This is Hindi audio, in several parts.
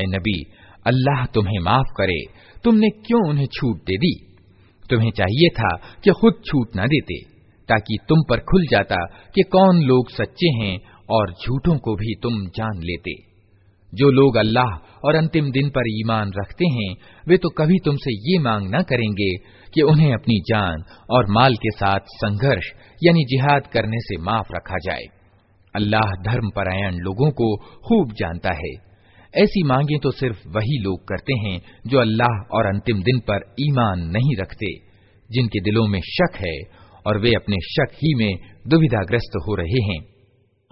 ए नबी अल्लाह तुम्हें माफ करे तुमने क्यों उन्हें छूट दे दी तुम्हें चाहिए था कि खुद छूट न देते ताकि तुम पर खुल जाता कि कौन लोग सच्चे हैं और झूठों को भी तुम जान लेते जो लोग अल्लाह और अंतिम दिन पर ईमान रखते हैं, वे तो कभी तुमसे ये मांग न करेंगे कि उन्हें अपनी जान और माल के साथ संघर्ष, यानी जिहाद करने से माफ़ रखा जाए। अल्लाह धर्मपरायण लोगों को खूब जानता है। ऐसी मांगे तो सिर्फ़ वही लोग करते हैं जो अल्लाह और अंतिम दिन पर ईमान नहीं रखते, जिनके दिलों में शक है और वे अपने शक ही में दुविधाग्रस्त हो रहे हैं।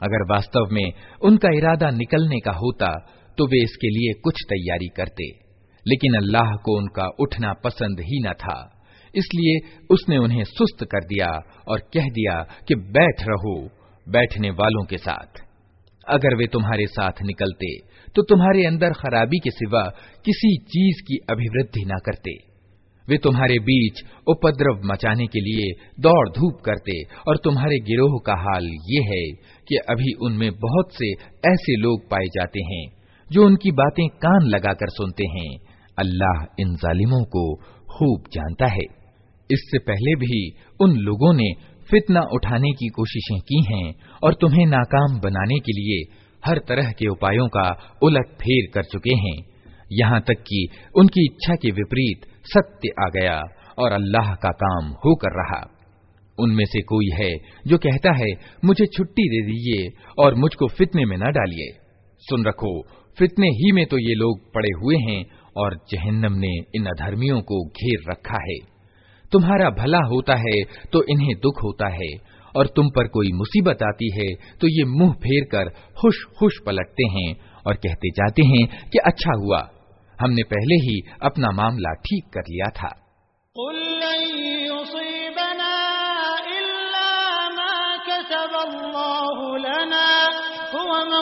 अगर वास्तव में उनका इरादा निकलने का होता तो वे इसके लिए कुछ तैयारी करते। लेकिन अल्लाह को उनका उठना पसंद ही न था। इसलिए उसने उन्हें सुस्त कर दिया और कह दिया कि बैठ रहो, बैठने वालों के साथ। अगर वे तुम्हारे साथ निकलते तो तुम्हारे अंदर खराबी के सिवा किसी चीज़ की अभिवृद्धि न करते। वे तुम्हारे बीच उपद्रव मचाने के लिए दौड़ धूप करते और तुम्हारे गिरोह का हाल ये है कि अभी उनमें बहुत से ऐसे लोग पाए जाते हैं, जो उनकी बातें कान लगाकर सुनते हैं। अल्लाह इन जालिमों को खूब जानता है। इससे पहले भी उन लोगों ने फितना उठाने की कोशिशें की हैं और तुम्हें नाकाम बनाने के लिए हर तरह के उपायों का उलट फेर कर चुके हैं। यहाँ तक कि उनकी इच्छा के विपरीत सत्य आ गया और अल्लाह का काम होकर रहा। उनमें से कोई है जो कहता है, मुझे छुट्टी दे दीजिए और मुझको फितने में न डालिए। सुन रखो, फितने ही में तो ये लोग पड़े हुए हैं और जहन्नम ने इन अधर्मियों को घेर रखा है। तुम्हारा भला होता है तो इन्हें दुख होता है और तुम पर कोई मुसीबत आती है तो ये मुँह फेर कर खुश खुश पलटते हैं और कहते जाते हैं कि अच्छा हुआ, हमने पहले ही अपना मामला ठीक कर लिया था।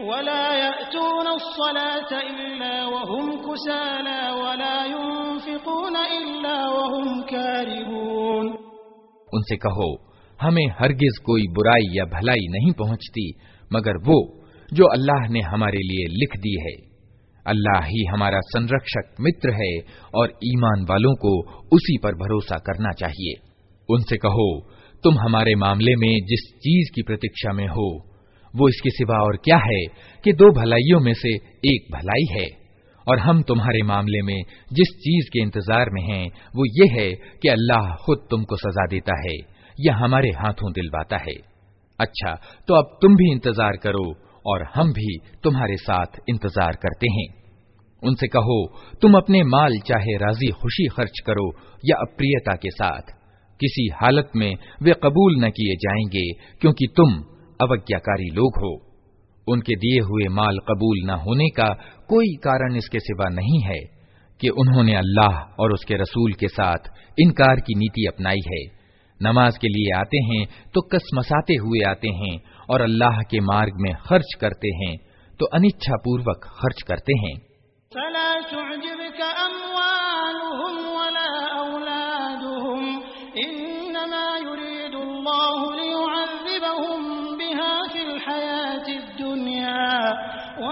यअतून अस्सलात इल्ला वहुम कुसाला वला युनफिकून इल्ला वहुम कारिहून उनसे कहो, हमें हरगिज कोई बुराई या भलाई नहीं पहुँचती, मगर वो जो अल्लाह ने हमारे लिए लिख दी है। अल्लाह ही हमारा संरक्षक मित्र है और ईमान वालों को उसी पर भरोसा करना चाहिए। उनसे कहो, तुम हमारे मामले में जिस चीज़ की प्रतीक्षा में हो वो इसके सिवा और क्या है कि दो भलाइयों में से एक भलाई है? और हम तुम्हारे मामले में जिस चीज़ के इंतज़ार में हैं, वो ये है कि अल्लाह खुद तुमको सजा देता है या हमारे हाथों दिलवाता है। अच्छा तो अब तुम भी इंतज़ार करो और हम भी तुम्हारे साथ इंतज़ार करते हैं। उनसे कहो, तुम अपने माल चाहे राज़ी खुशी खर्च करो या अप्रियता के साथ। किसी हालत में वे कबूल न किए जाएँगे, क्योंकि तुम अवज्ञाकारी लोग हो। उनके दिए हुए माल कबूल न होने का कोई कारण इसके सिवा नहीं है कि उन्होंने अल्लाह और उसके रसूल के साथ इनकार की नीति अपनाई है। नमाज़ के लिए आते हैं तो कसमसाते हुए आते हैं और अल्लाह के मार्ग में खर्च करते हैं तो अनिच्छा पूर्वक खर्च करते हैं।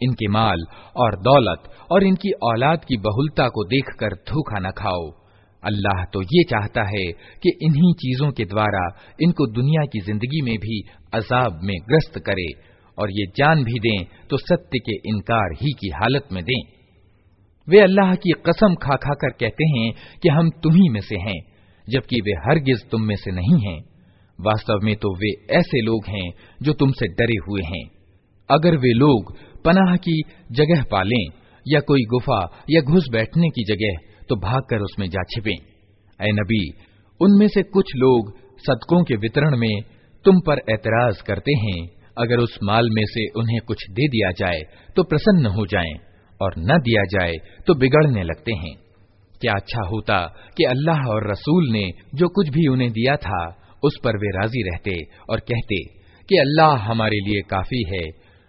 इनके माल और दौलत और इनकी औलाद की बहुलता को देखकर धोखा न खाओ। अल्लाह तो ये चाहता है कि इन्हीं चीज़ों के द्वारा इनको दुनिया की ज़िंदगी में भी अजाब में ग्रस्त करे और ये जान भी दें तो सत्य के इनकार ही की हालत में दें। वे अल्लाह की कसम खा खा कर कहते हैं कि हम तुम्ही में से हैं, जबकि वे हरगिज तुम में से नहीं हैं। वास्तव में तो वे ऐसे लोग हैं जो तुमसे डरे हुए हैं। अगर वे लोग पनाह की जगह पालें या कोई गुफा या घुस बैठने की जगह तो भागकर उसमें जा छिपे। ए नबी, उनमें से कुछ लोग सदकों के वितरण में तुम पर एतराज़ करते हैं। अगर उस माल में से उन्हें कुछ दे दिया जाए तो प्रसन्न हो जाएँ, और न दिया जाए तो बिगड़ने लगते हैं। क्या अच्छा होता कि अल्लाह और रसूल ने जो कुछ भी उन्हें दिया था, उस पर वे राज़ी रहते और कहते कि अल्लाह हमारे लिए काफ़ी है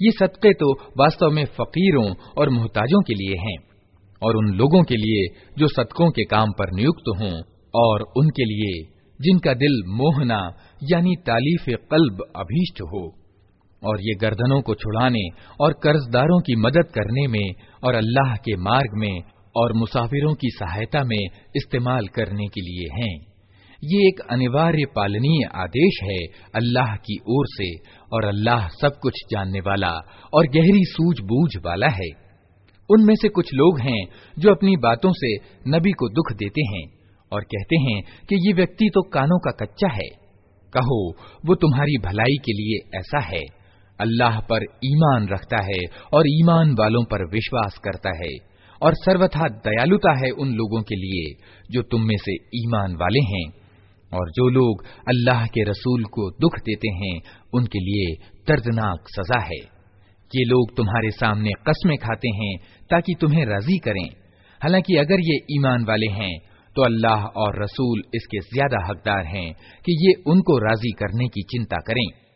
ये सदक़े तो वास्तव में फकीरों और मोहताजों के लिए हैं और उन लोगों के लिए जो सदकों के काम पर नियुक्त हों और उनके लिए जिनका दिल मोहना, यानी तालीफ कल्ब अभीष्ट हो। और ये गर्दनों को छुड़ाने और कर्जदारों की मदद करने में और अल्लाह के मार्ग में और मुसाफिरों की सहायता में इस्तेमाल करने के लिए हैं। ये एक अनिवार्य पालनीय आदेश है अल्लाह की ओर से और अल्लाह सब कुछ जानने वाला और गहरी सूझबूझ वाला है। उनमें से कुछ लोग हैं जो अपनी बातों से नबी को दुख देते हैं। और कहते हैं कि ये व्यक्ति तो कानों का कच्चा है। कहो, वो तुम्हारी भलाई के लिए ऐसा है। अल्लाह पर ईमान रखता है और ईमान वालों पर विश्वास करता है और सर्वथा दयालुता है उन लोगों के लिए जो तुम में से ईमान वाले हैं। और जो लोग अल्लाह के रसूल को दुख देते हैं, उनके लिए दर्दनाक सजा है। ये लोग तुम्हारे सामने कस्में खाते हैं ताकि तुम्हें राज़ी करें। हालाँकि अगर ये ईमान वाले हैं तो अल्लाह और रसूल इसके ज़्यादा हकदार हैं कि ये उनको राज़ी करने की चिंता करें।